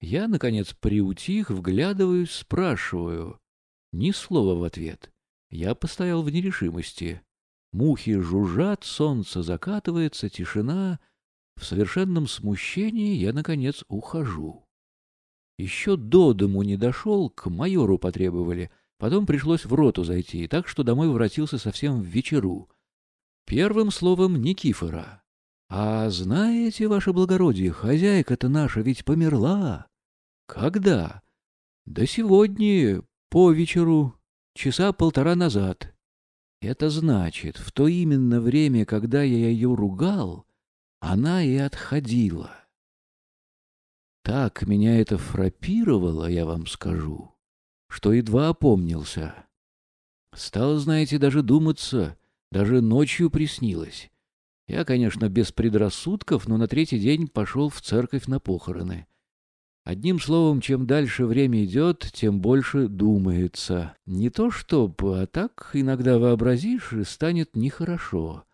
Я, наконец, приутих, вглядываюсь, спрашиваю. Ни слова в ответ. Я постоял в нерешимости. Мухи жужжат, солнце закатывается, тишина. В совершенном смущении я, наконец, ухожу. Еще до дому не дошел, к майору потребовали. Потом пришлось в роту зайти, так что домой воротился совсем в вечеру. Первым словом Никифора. А знаете, ваше благородие, хозяйка-то наша ведь померла. Когда? Да сегодня, по вечеру, часа полтора назад. Это значит, в то именно время, когда я ее ругал, она и отходила. Так меня это фрапировало, я вам скажу, что едва опомнился. Стало, знаете, даже думаться, даже ночью приснилось. Я, конечно, без предрассудков, но на третий день пошел в церковь на похороны. Одним словом, чем дальше время идет, тем больше думается. Не то чтоб, а так иногда вообразишь, и станет нехорошо.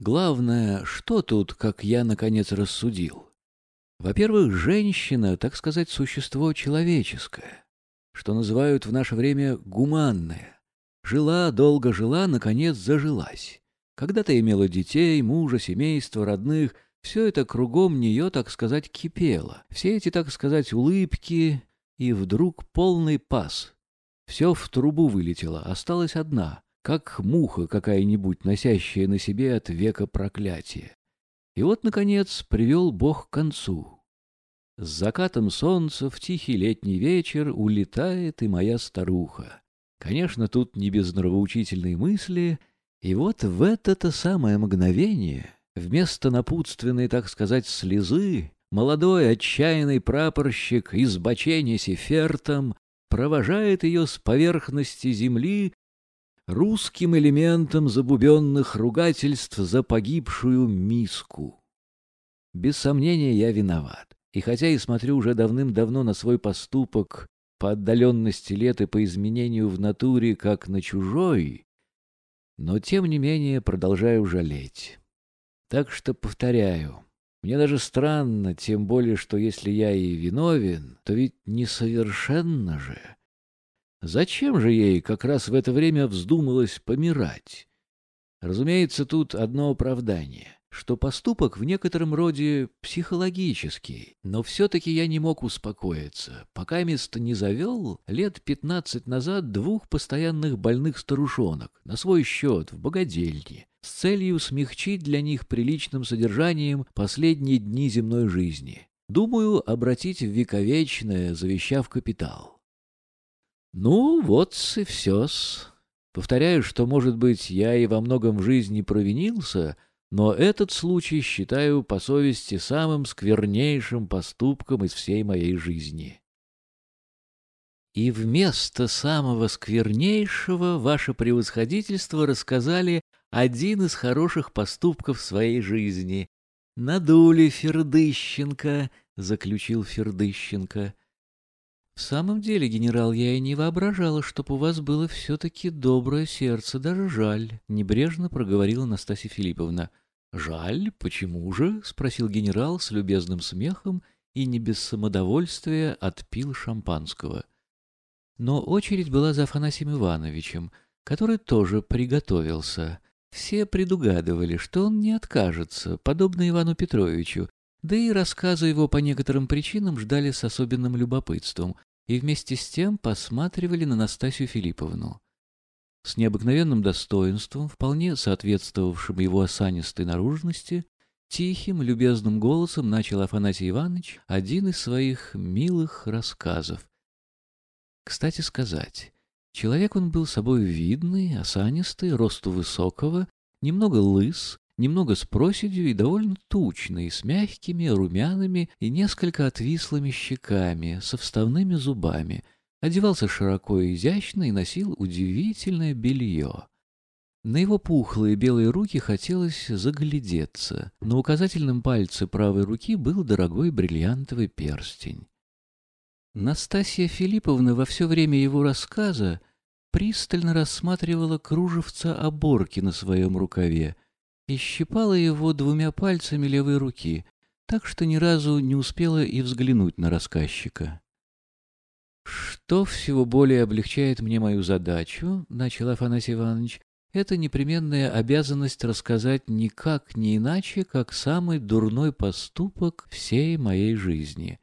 Главное, что тут, как я наконец рассудил? Во-первых, женщина, так сказать, существо человеческое, что называют в наше время гуманное. Жила, долго жила, наконец зажилась. Когда-то имела детей, мужа, семейство, родных — все это кругом нее, так сказать, кипело. Все эти, так сказать, улыбки, и вдруг полный пас. Все в трубу вылетело, осталась одна, как муха какая-нибудь, носящая на себе от века проклятие. И вот, наконец, привел Бог к концу. С закатом солнца в тихий летний вечер улетает и моя старуха. Конечно, тут не без нравоучительной мысли, и вот в это-то самое мгновение Вместо напутственной, так сказать, слезы, молодой отчаянный прапорщик из бочения сефертом провожает ее с поверхности земли русским элементом забубенных ругательств за погибшую миску. Без сомнения, я виноват. И хотя и смотрю уже давным-давно на свой поступок по отдаленности лет и по изменению в натуре, как на чужой, но тем не менее продолжаю жалеть. Так что повторяю, мне даже странно, тем более, что если я и виновен, то ведь несовершенно же. Зачем же ей как раз в это время вздумалось помирать? Разумеется, тут одно оправдание что поступок в некотором роде психологический, но все-таки я не мог успокоиться, пока место не завел лет пятнадцать назад двух постоянных больных старушонок на свой счет в богадельне с целью смягчить для них приличным содержанием последние дни земной жизни. Думаю, обратить в вековечное, завещав капитал. Ну, вот и все-с. Повторяю, что, может быть, я и во многом в жизни провинился — но этот случай считаю по совести самым сквернейшим поступком из всей моей жизни. И вместо самого сквернейшего ваше превосходительство рассказали один из хороших поступков своей жизни. «Надули Фердыщенко», — заключил Фердыщенко. «В самом деле, генерал, я и не воображала, чтоб у вас было все-таки доброе сердце, даже жаль», — небрежно проговорила Настасья Филипповна. «Жаль? Почему же?» — спросил генерал с любезным смехом и не без самодовольствия отпил шампанского. Но очередь была за Афанасием Ивановичем, который тоже приготовился. Все предугадывали, что он не откажется, подобно Ивану Петровичу, да и рассказы его по некоторым причинам ждали с особенным любопытством и вместе с тем посматривали на Настасью Филипповну. С необыкновенным достоинством, вполне соответствовавшим его осанистой наружности, тихим, любезным голосом начал Афанасий Иванович один из своих милых рассказов. Кстати сказать, человек он был собой видный, осанистый, росту высокого, немного лыс, немного с проседью и довольно тучный, с мягкими, румяными и несколько отвислыми щеками, со вставными зубами — Одевался широко и изящно и носил удивительное белье. На его пухлые белые руки хотелось заглядеться. На указательном пальце правой руки был дорогой бриллиантовый перстень. Настасья Филипповна во все время его рассказа пристально рассматривала кружевца оборки на своем рукаве и щипала его двумя пальцами левой руки, так что ни разу не успела и взглянуть на рассказчика. «Что всего более облегчает мне мою задачу?» — начал Афанасий Иванович. «Это непременная обязанность рассказать никак не иначе, как самый дурной поступок всей моей жизни.